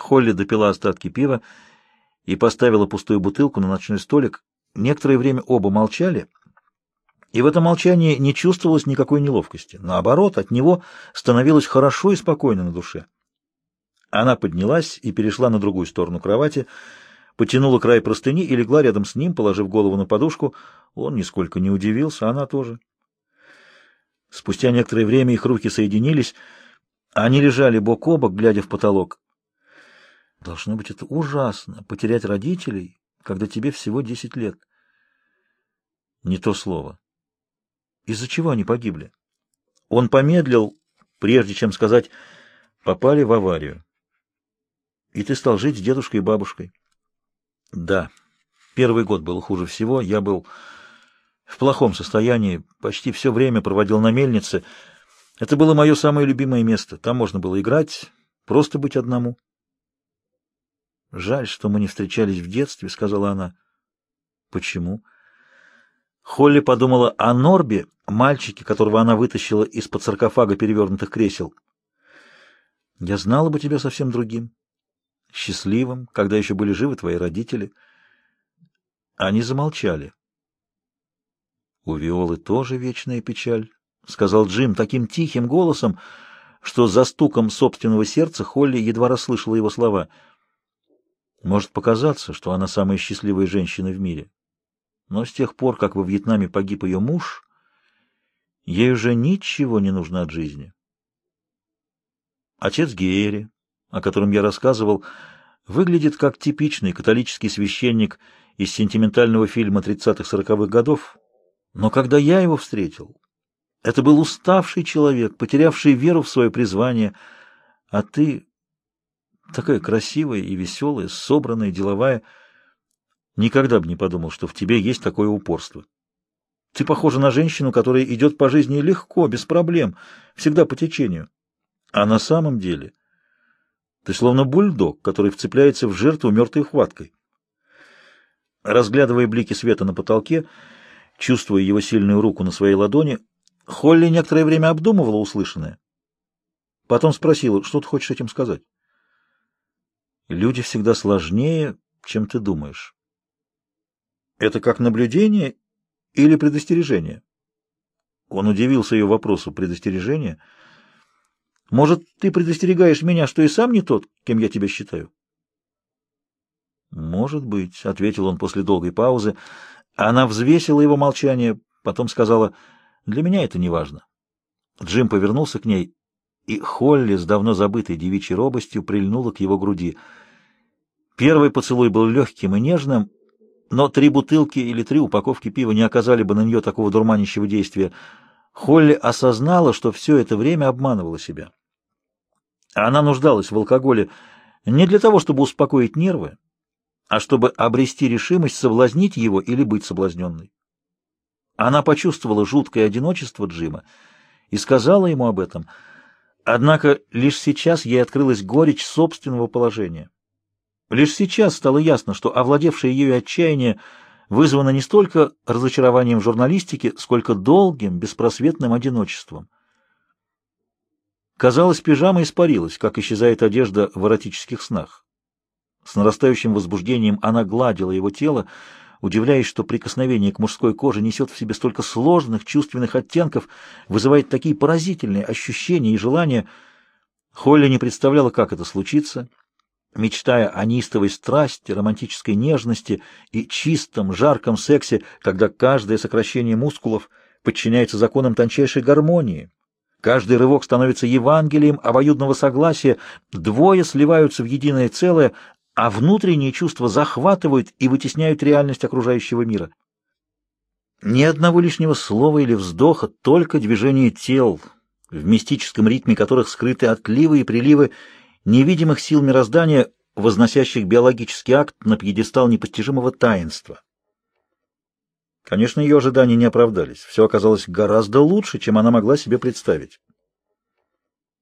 Холли допила остатки пива и поставила пустую бутылку на ночной столик. Некоторое время оба молчали, и в этом молчании не чувствовалось никакой неловкости. Наоборот, от него становилось хорошо и спокойно на душе. Она поднялась и перешла на другую сторону кровати, потянула край простыни и легла рядом с ним, положив голову на подушку. Он нисколько не удивился, она тоже. Спустя некоторое время их руки соединились. Они лежали бок о бок, глядя в потолок. Должно быть, это ужасно — потерять родителей, когда тебе всего десять лет. Не то слово. Из-за чего они погибли? Он помедлил, прежде чем сказать, попали в аварию. И ты стал жить с дедушкой и бабушкой. Да. Первый год был хуже всего. Я был в плохом состоянии, почти все время проводил на мельнице. Это было мое самое любимое место. Там можно было играть, просто быть одному. «Жаль, что мы не встречались в детстве», — сказала она. «Почему?» Холли подумала о Норбе, мальчике, которого она вытащила из-под саркофага перевернутых кресел. «Я знала бы тебя совсем другим, счастливым, когда еще были живы твои родители». Они замолчали. «У Виолы тоже вечная печаль», — сказал Джим таким тихим голосом, что за стуком собственного сердца Холли едва расслышала его слова — может показаться, что она самая счастливая женщина в мире. Но с тех пор, как во Вьетнаме погиб ее муж, ей уже ничего не нужно от жизни. Отец Геери, о котором я рассказывал, выглядит как типичный католический священник из сентиментального фильма 30-40-х годов, но когда я его встретил, это был уставший человек, потерявший веру в свое призвание, а ты Такая красивая и веселая, собранная, деловая. Никогда бы не подумал, что в тебе есть такое упорство. Ты похожа на женщину, которая идет по жизни легко, без проблем, всегда по течению. А на самом деле ты словно бульдог, который вцепляется в жертву мертвой хваткой. Разглядывая блики света на потолке, чувствуя его сильную руку на своей ладони, Холли некоторое время обдумывала услышанное. Потом спросила, что ты хочешь этим сказать? Люди всегда сложнее, чем ты думаешь. Это как наблюдение или предостережение? Он удивился ее вопросу. Предостережение? Может, ты предостерегаешь меня, что и сам не тот, кем я тебя считаю? Может быть, — ответил он после долгой паузы. Она взвесила его молчание, потом сказала, — для меня это не важно. Джим повернулся к ней и Холли с давно забытой девичьей робостью прильнула к его груди. Первый поцелуй был легким и нежным, но три бутылки или три упаковки пива не оказали бы на нее такого дурманящего действия. Холли осознала, что все это время обманывала себя. Она нуждалась в алкоголе не для того, чтобы успокоить нервы, а чтобы обрести решимость соблазнить его или быть соблазненной. Она почувствовала жуткое одиночество Джима и сказала ему об этом — Однако лишь сейчас ей открылась горечь собственного положения. Лишь сейчас стало ясно, что овладевшее ею отчаяние вызвано не столько разочарованием в журналистике, сколько долгим, беспросветным одиночеством. Казалось, пижама испарилась, как исчезает одежда в эротических снах. С нарастающим возбуждением она гладила его тело, удивляясь, что прикосновение к мужской коже несет в себе столько сложных чувственных оттенков, вызывает такие поразительные ощущения и желания. Холли не представляла, как это случится, мечтая о неистовой страсти, романтической нежности и чистом, жарком сексе, когда каждое сокращение мускулов подчиняется законам тончайшей гармонии. Каждый рывок становится Евангелием обоюдного согласия, двое сливаются в единое целое, а внутренние чувства захватывают и вытесняют реальность окружающего мира. Ни одного лишнего слова или вздоха, только движение тел, в мистическом ритме которых скрыты отливы и приливы невидимых сил мироздания, возносящих биологический акт на пьедестал непостижимого таинства. Конечно, ее ожидания не оправдались. Все оказалось гораздо лучше, чем она могла себе представить.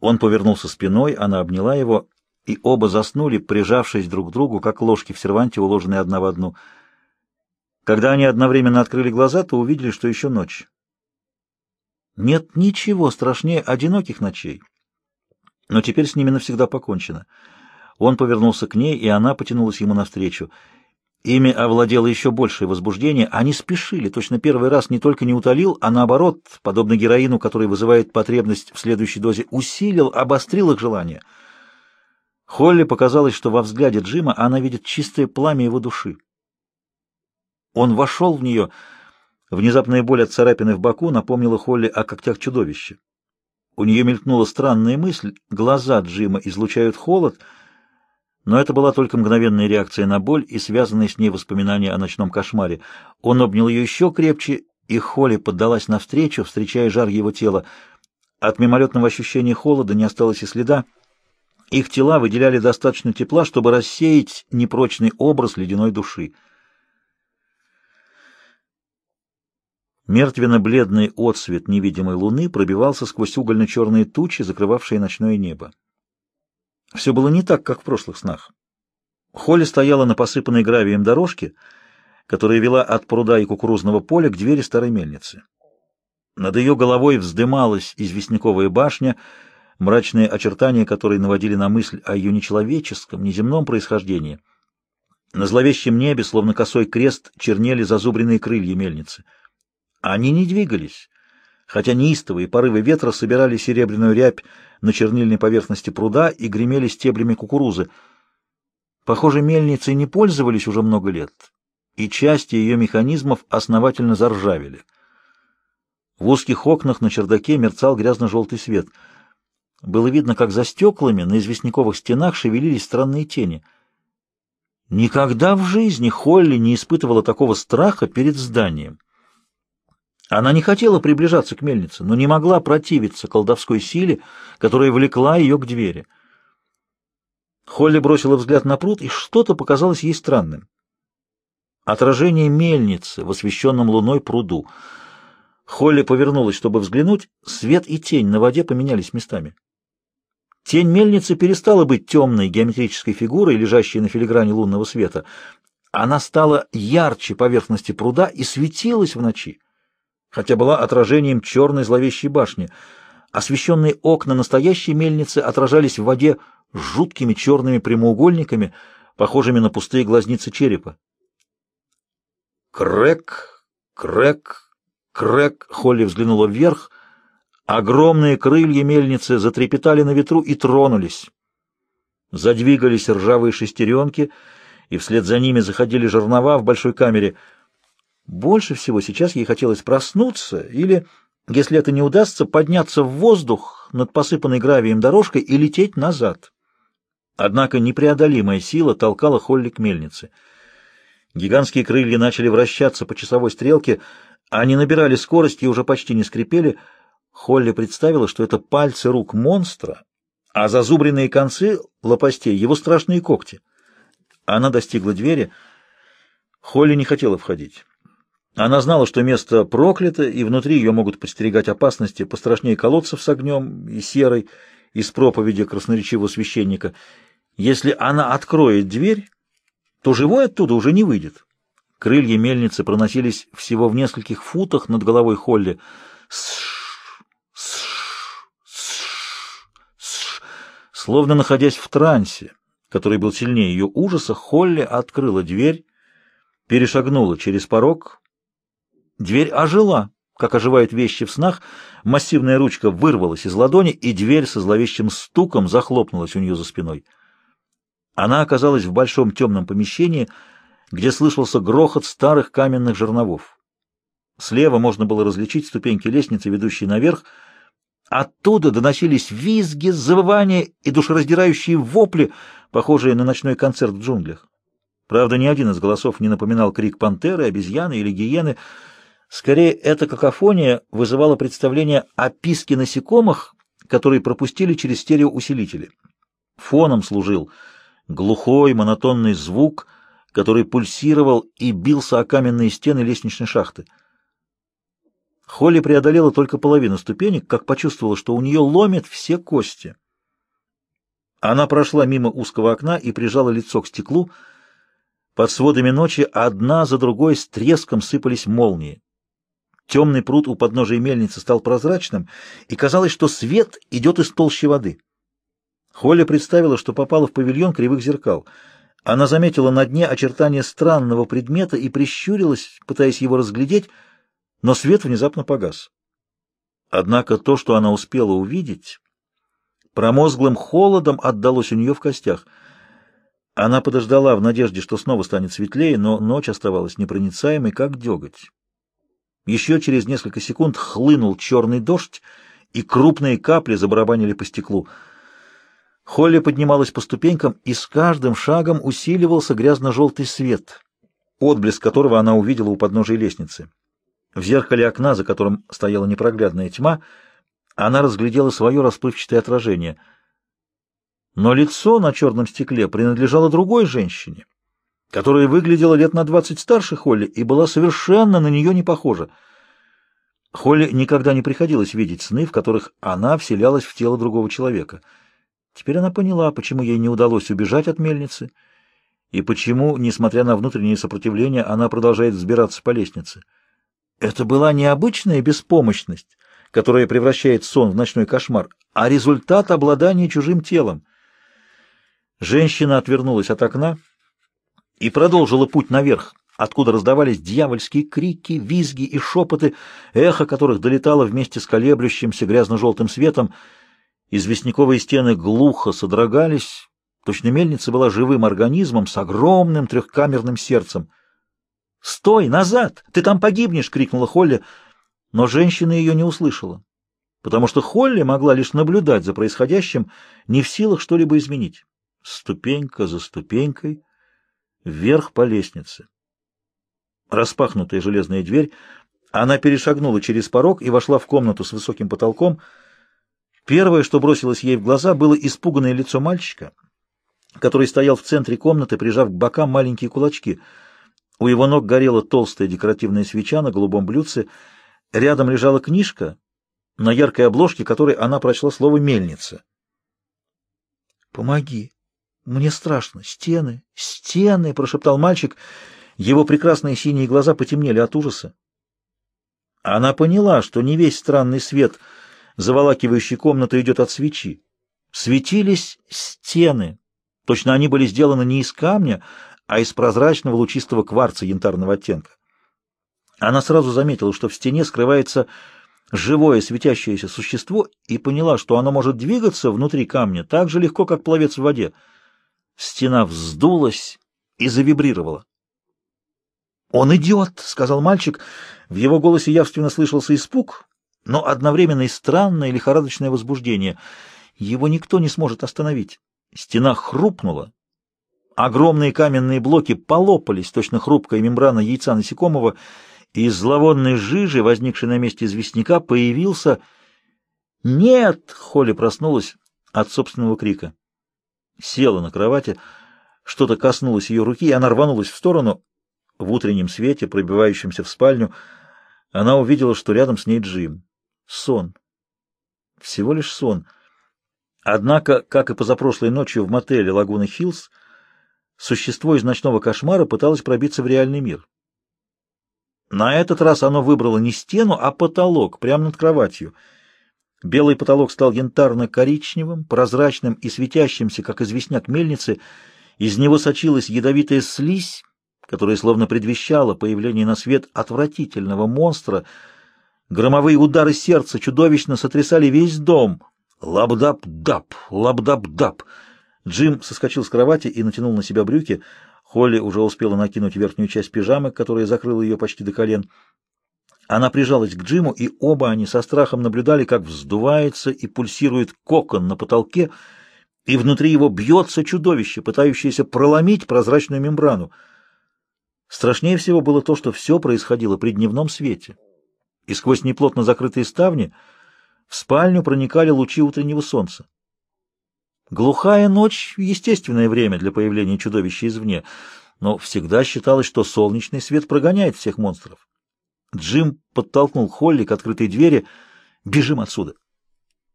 Он повернулся спиной, она обняла его и оба заснули, прижавшись друг к другу, как ложки в серванте, уложенные одна в одну. Когда они одновременно открыли глаза, то увидели, что еще ночь. Нет ничего страшнее одиноких ночей. Но теперь с ними навсегда покончено. Он повернулся к ней, и она потянулась ему навстречу. Ими овладело еще большее возбуждение. Они спешили. Точно первый раз не только не утолил, а наоборот, подобно героину, который вызывает потребность в следующей дозе, усилил, обострил их желание. Холли показалось, что во взгляде Джима она видит чистое пламя его души. Он вошел в нее. Внезапная боль от царапины в боку напомнила Холли о когтях чудовища. У нее мелькнула странная мысль. Глаза Джима излучают холод — но это была только мгновенная реакция на боль и связанные с ней воспоминания о ночном кошмаре. Он обнял ее еще крепче, и Холли поддалась навстречу, встречая жар его тела. От мимолетного ощущения холода не осталось и следа. Их тела выделяли достаточно тепла, чтобы рассеять непрочный образ ледяной души. Мертвенно-бледный отсвет невидимой луны пробивался сквозь угольно-черные тучи, закрывавшие ночное небо. Все было не так, как в прошлых снах. Холли стояла на посыпанной гравием дорожке, которая вела от пруда и кукурузного поля к двери старой мельницы. Над ее головой вздымалась известняковая башня, мрачные очертания которой наводили на мысль о ее нечеловеческом, неземном происхождении. На зловещем небе, словно косой крест, чернели зазубренные крылья мельницы. Они не двигались, хотя неистовые порывы ветра собирали серебряную рябь на чернильной поверхности пруда и гремели стеблями кукурузы. Похоже, мельницы не пользовались уже много лет, и части ее механизмов основательно заржавели. В узких окнах на чердаке мерцал грязно-желтый свет. Было видно, как за стеклами на известняковых стенах шевелились странные тени. Никогда в жизни Холли не испытывала такого страха перед зданием. Она не хотела приближаться к мельнице, но не могла противиться колдовской силе, которая влекла ее к двери. Холли бросила взгляд на пруд, и что-то показалось ей странным. Отражение мельницы в освещенном луной пруду. Холли повернулась, чтобы взглянуть, свет и тень на воде поменялись местами. Тень мельницы перестала быть темной геометрической фигурой, лежащей на филигране лунного света. Она стала ярче поверхности пруда и светилась в ночи хотя была отражением черной зловещей башни. Освещенные окна настоящей мельницы отражались в воде жуткими черными прямоугольниками, похожими на пустые глазницы черепа. Крэк, крэк, крэк, Холли взглянула вверх. Огромные крылья мельницы затрепетали на ветру и тронулись. Задвигались ржавые шестеренки, и вслед за ними заходили жернова в большой камере — больше всего сейчас ей хотелось проснуться или, если это не удастся, подняться в воздух над посыпанной гравием дорожкой и лететь назад. Однако непреодолимая сила толкала Холли к мельнице. Гигантские крылья начали вращаться по часовой стрелке, они набирали скорость и уже почти не скрипели. Холли представила, что это пальцы рук монстра, а зазубренные концы лопастей — его страшные когти. Она достигла двери. Холли не хотела входить. Она знала, что место проклято, и внутри ее могут подстерегать опасности пострашнее колодцев с огнем и серой из проповеди красноречивого священника. Если она откроет дверь, то живой оттуда уже не выйдет. Крылья мельницы проносились всего в нескольких футах над головой Холли. Словно находясь в трансе, который был сильнее ее ужаса, Холли открыла дверь, перешагнула через порог Дверь ожила, как оживают вещи в снах, массивная ручка вырвалась из ладони, и дверь со зловещим стуком захлопнулась у нее за спиной. Она оказалась в большом темном помещении, где слышался грохот старых каменных жерновов. Слева можно было различить ступеньки лестницы, ведущие наверх. Оттуда доносились визги, завывания и душераздирающие вопли, похожие на ночной концерт в джунглях. Правда, ни один из голосов не напоминал крик пантеры, обезьяны или гиены — Скорее, эта какофония вызывала представление о писке насекомых, которые пропустили через стереоусилители. Фоном служил глухой монотонный звук, который пульсировал и бился о каменные стены лестничной шахты. Холли преодолела только половину ступенек, как почувствовала, что у нее ломят все кости. Она прошла мимо узкого окна и прижала лицо к стеклу. Под сводами ночи одна за другой с треском сыпались молнии. Темный пруд у подножия мельницы стал прозрачным, и казалось, что свет идет из толщи воды. Холли представила, что попала в павильон кривых зеркал. Она заметила на дне очертания странного предмета и прищурилась, пытаясь его разглядеть, но свет внезапно погас. Однако то, что она успела увидеть, промозглым холодом отдалось у нее в костях. Она подождала в надежде, что снова станет светлее, но ночь оставалась непроницаемой, как деготь. Еще через несколько секунд хлынул черный дождь, и крупные капли забарабанили по стеклу. Холли поднималась по ступенькам, и с каждым шагом усиливался грязно-желтый свет, отблеск которого она увидела у подножия лестницы. В зеркале окна, за которым стояла непроглядная тьма, она разглядела свое расплывчатое отражение. Но лицо на черном стекле принадлежало другой женщине которая выглядела лет на двадцать старше Холли и была совершенно на нее не похожа. Холли никогда не приходилось видеть сны, в которых она вселялась в тело другого человека. Теперь она поняла, почему ей не удалось убежать от мельницы, и почему, несмотря на внутреннее сопротивление, она продолжает взбираться по лестнице. Это была необычная беспомощность, которая превращает сон в ночной кошмар, а результат обладания чужим телом. Женщина отвернулась от окна, и продолжила путь наверх, откуда раздавались дьявольские крики, визги и шепоты, эхо которых долетало вместе с колеблющимся грязно-желтым светом. Известняковые стены глухо содрогались, точно мельница была живым организмом с огромным трехкамерным сердцем. «Стой! Назад! Ты там погибнешь!» — крикнула Холли, но женщина ее не услышала, потому что Холли могла лишь наблюдать за происходящим, не в силах что-либо изменить. Ступенька за ступенькой — вверх по лестнице. Распахнутая железная дверь, она перешагнула через порог и вошла в комнату с высоким потолком. Первое, что бросилось ей в глаза, было испуганное лицо мальчика, который стоял в центре комнаты, прижав к бокам маленькие кулачки. У его ног горела толстая декоративная свеча на голубом блюдце. Рядом лежала книжка, на яркой обложке которой она прочла слово «мельница». «Помоги», «Мне страшно. Стены, стены!» — прошептал мальчик. Его прекрасные синие глаза потемнели от ужаса. Она поняла, что не весь странный свет, заволакивающий комнату, идет от свечи. Светились стены. Точно они были сделаны не из камня, а из прозрачного лучистого кварца янтарного оттенка. Она сразу заметила, что в стене скрывается живое светящееся существо, и поняла, что оно может двигаться внутри камня так же легко, как пловец в воде. Стена вздулась и завибрировала. «Он идет!» — сказал мальчик. В его голосе явственно слышался испуг, но одновременно и странное лихорадочное возбуждение. Его никто не сможет остановить. Стена хрупнула. Огромные каменные блоки полопались, точно хрупкая мембрана яйца насекомого, и из зловонной жижи, возникшей на месте известняка, появился... «Нет!» — Холли проснулась от собственного крика села на кровати, что-то коснулось ее руки, и она рванулась в сторону. В утреннем свете, пробивающемся в спальню, она увидела, что рядом с ней Джим. Сон. Всего лишь сон. Однако, как и позапрошлой ночью в мотеле Лагуна Хиллз, существо из ночного кошмара пыталось пробиться в реальный мир. На этот раз оно выбрало не стену, а потолок, прямо над кроватью — Белый потолок стал янтарно-коричневым, прозрачным и светящимся, как известняк мельницы. Из него сочилась ядовитая слизь, которая словно предвещала появление на свет отвратительного монстра. Громовые удары сердца чудовищно сотрясали весь дом. Лабдап-дап, лабдап-дап. Джим соскочил с кровати и натянул на себя брюки. Холли уже успела накинуть верхнюю часть пижамы, которая закрыла ее почти до колен. Она прижалась к Джиму, и оба они со страхом наблюдали, как вздувается и пульсирует кокон на потолке, и внутри его бьется чудовище, пытающееся проломить прозрачную мембрану. Страшнее всего было то, что все происходило при дневном свете, и сквозь неплотно закрытые ставни в спальню проникали лучи утреннего солнца. Глухая ночь — естественное время для появления чудовища извне, но всегда считалось, что солнечный свет прогоняет всех монстров. Джим подтолкнул Холли к открытой двери. «Бежим отсюда!»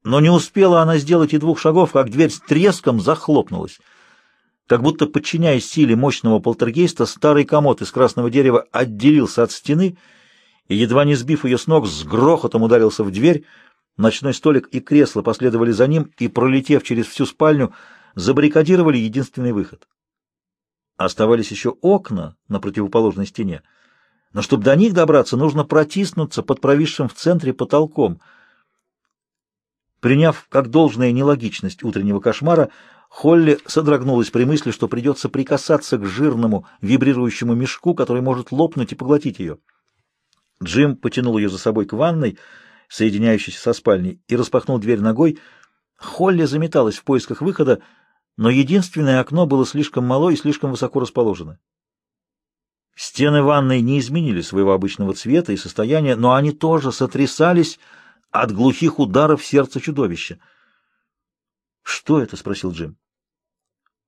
Но не успела она сделать и двух шагов, как дверь с треском захлопнулась. Как будто, подчиняясь силе мощного полтергейста, старый комод из красного дерева отделился от стены и, едва не сбив ее с ног, с грохотом ударился в дверь. Ночной столик и кресло последовали за ним и, пролетев через всю спальню, забаррикадировали единственный выход. Оставались еще окна на противоположной стене, но чтобы до них добраться, нужно протиснуться под провисшим в центре потолком. Приняв как должное нелогичность утреннего кошмара, Холли содрогнулась при мысли, что придется прикасаться к жирному вибрирующему мешку, который может лопнуть и поглотить ее. Джим потянул ее за собой к ванной, соединяющейся со спальней, и распахнул дверь ногой. Холли заметалась в поисках выхода, но единственное окно было слишком мало и слишком высоко расположено. Стены ванной не изменили своего обычного цвета и состояния, но они тоже сотрясались от глухих ударов сердца чудовища. «Что это?» — спросил Джим.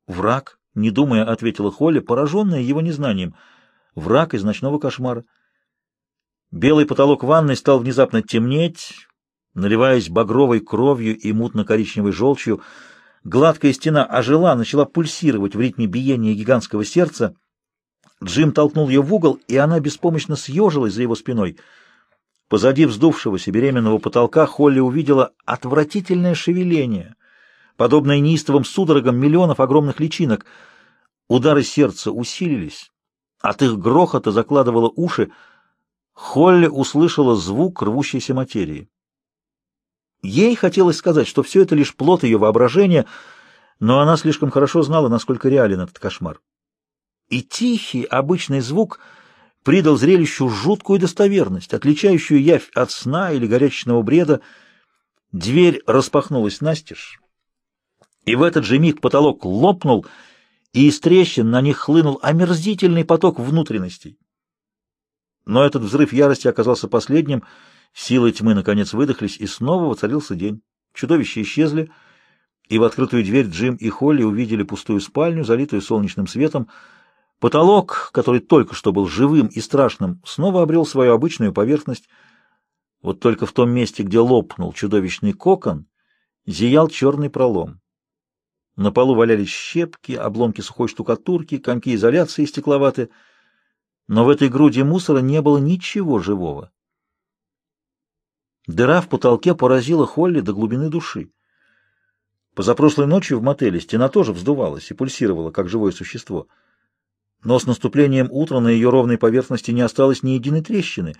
«Враг», — не думая, ответила Холли, пораженная его незнанием. «Враг из ночного кошмара». Белый потолок ванной стал внезапно темнеть, наливаясь багровой кровью и мутно-коричневой желчью. Гладкая стена ожила, начала пульсировать в ритме биения гигантского сердца. Джим толкнул ее в угол, и она беспомощно съежилась за его спиной. Позади вздувшегося беременного потолка Холли увидела отвратительное шевеление, подобное неистовым судорогам миллионов огромных личинок. Удары сердца усилились, от их грохота закладывало уши, Холли услышала звук рвущейся материи. Ей хотелось сказать, что все это лишь плод ее воображения, но она слишком хорошо знала, насколько реален этот кошмар. И тихий, обычный звук придал зрелищу жуткую достоверность, отличающую явь от сна или горячечного бреда. Дверь распахнулась настежь, и в этот же миг потолок лопнул, и из трещин на них хлынул омерзительный поток внутренностей. Но этот взрыв ярости оказался последним, силы тьмы наконец выдохлись, и снова воцарился день. Чудовища исчезли, и в открытую дверь Джим и Холли увидели пустую спальню, залитую солнечным светом. Потолок, который только что был живым и страшным, снова обрел свою обычную поверхность. Вот только в том месте, где лопнул чудовищный кокон, зиял черный пролом. На полу валялись щепки, обломки сухой штукатурки, комки изоляции стекловаты — но в этой груди мусора не было ничего живого. Дыра в потолке поразила Холли до глубины души. Позапрошлой ночью в мотеле стена тоже вздувалась и пульсировала, как живое существо. Но с наступлением утра на ее ровной поверхности не осталось ни единой трещины.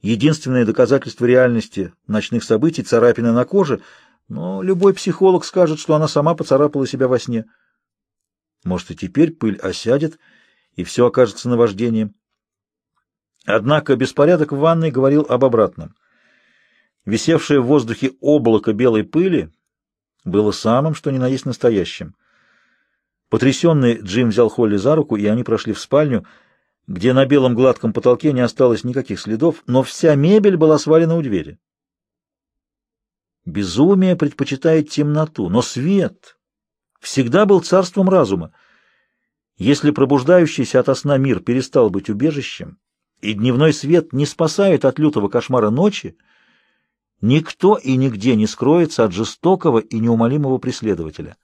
Единственное доказательство реальности ночных событий — царапины на коже, но любой психолог скажет, что она сама поцарапала себя во сне. Может, и теперь пыль осядет — и все окажется наваждением. Однако беспорядок в ванной говорил об обратном. Висевшее в воздухе облако белой пыли было самым, что ни на есть настоящим. Потрясенный Джим взял Холли за руку, и они прошли в спальню, где на белом гладком потолке не осталось никаких следов, но вся мебель была свалена у двери. Безумие предпочитает темноту, но свет всегда был царством разума. Если пробуждающийся ото сна мир перестал быть убежищем, и дневной свет не спасает от лютого кошмара ночи, никто и нигде не скроется от жестокого и неумолимого преследователя.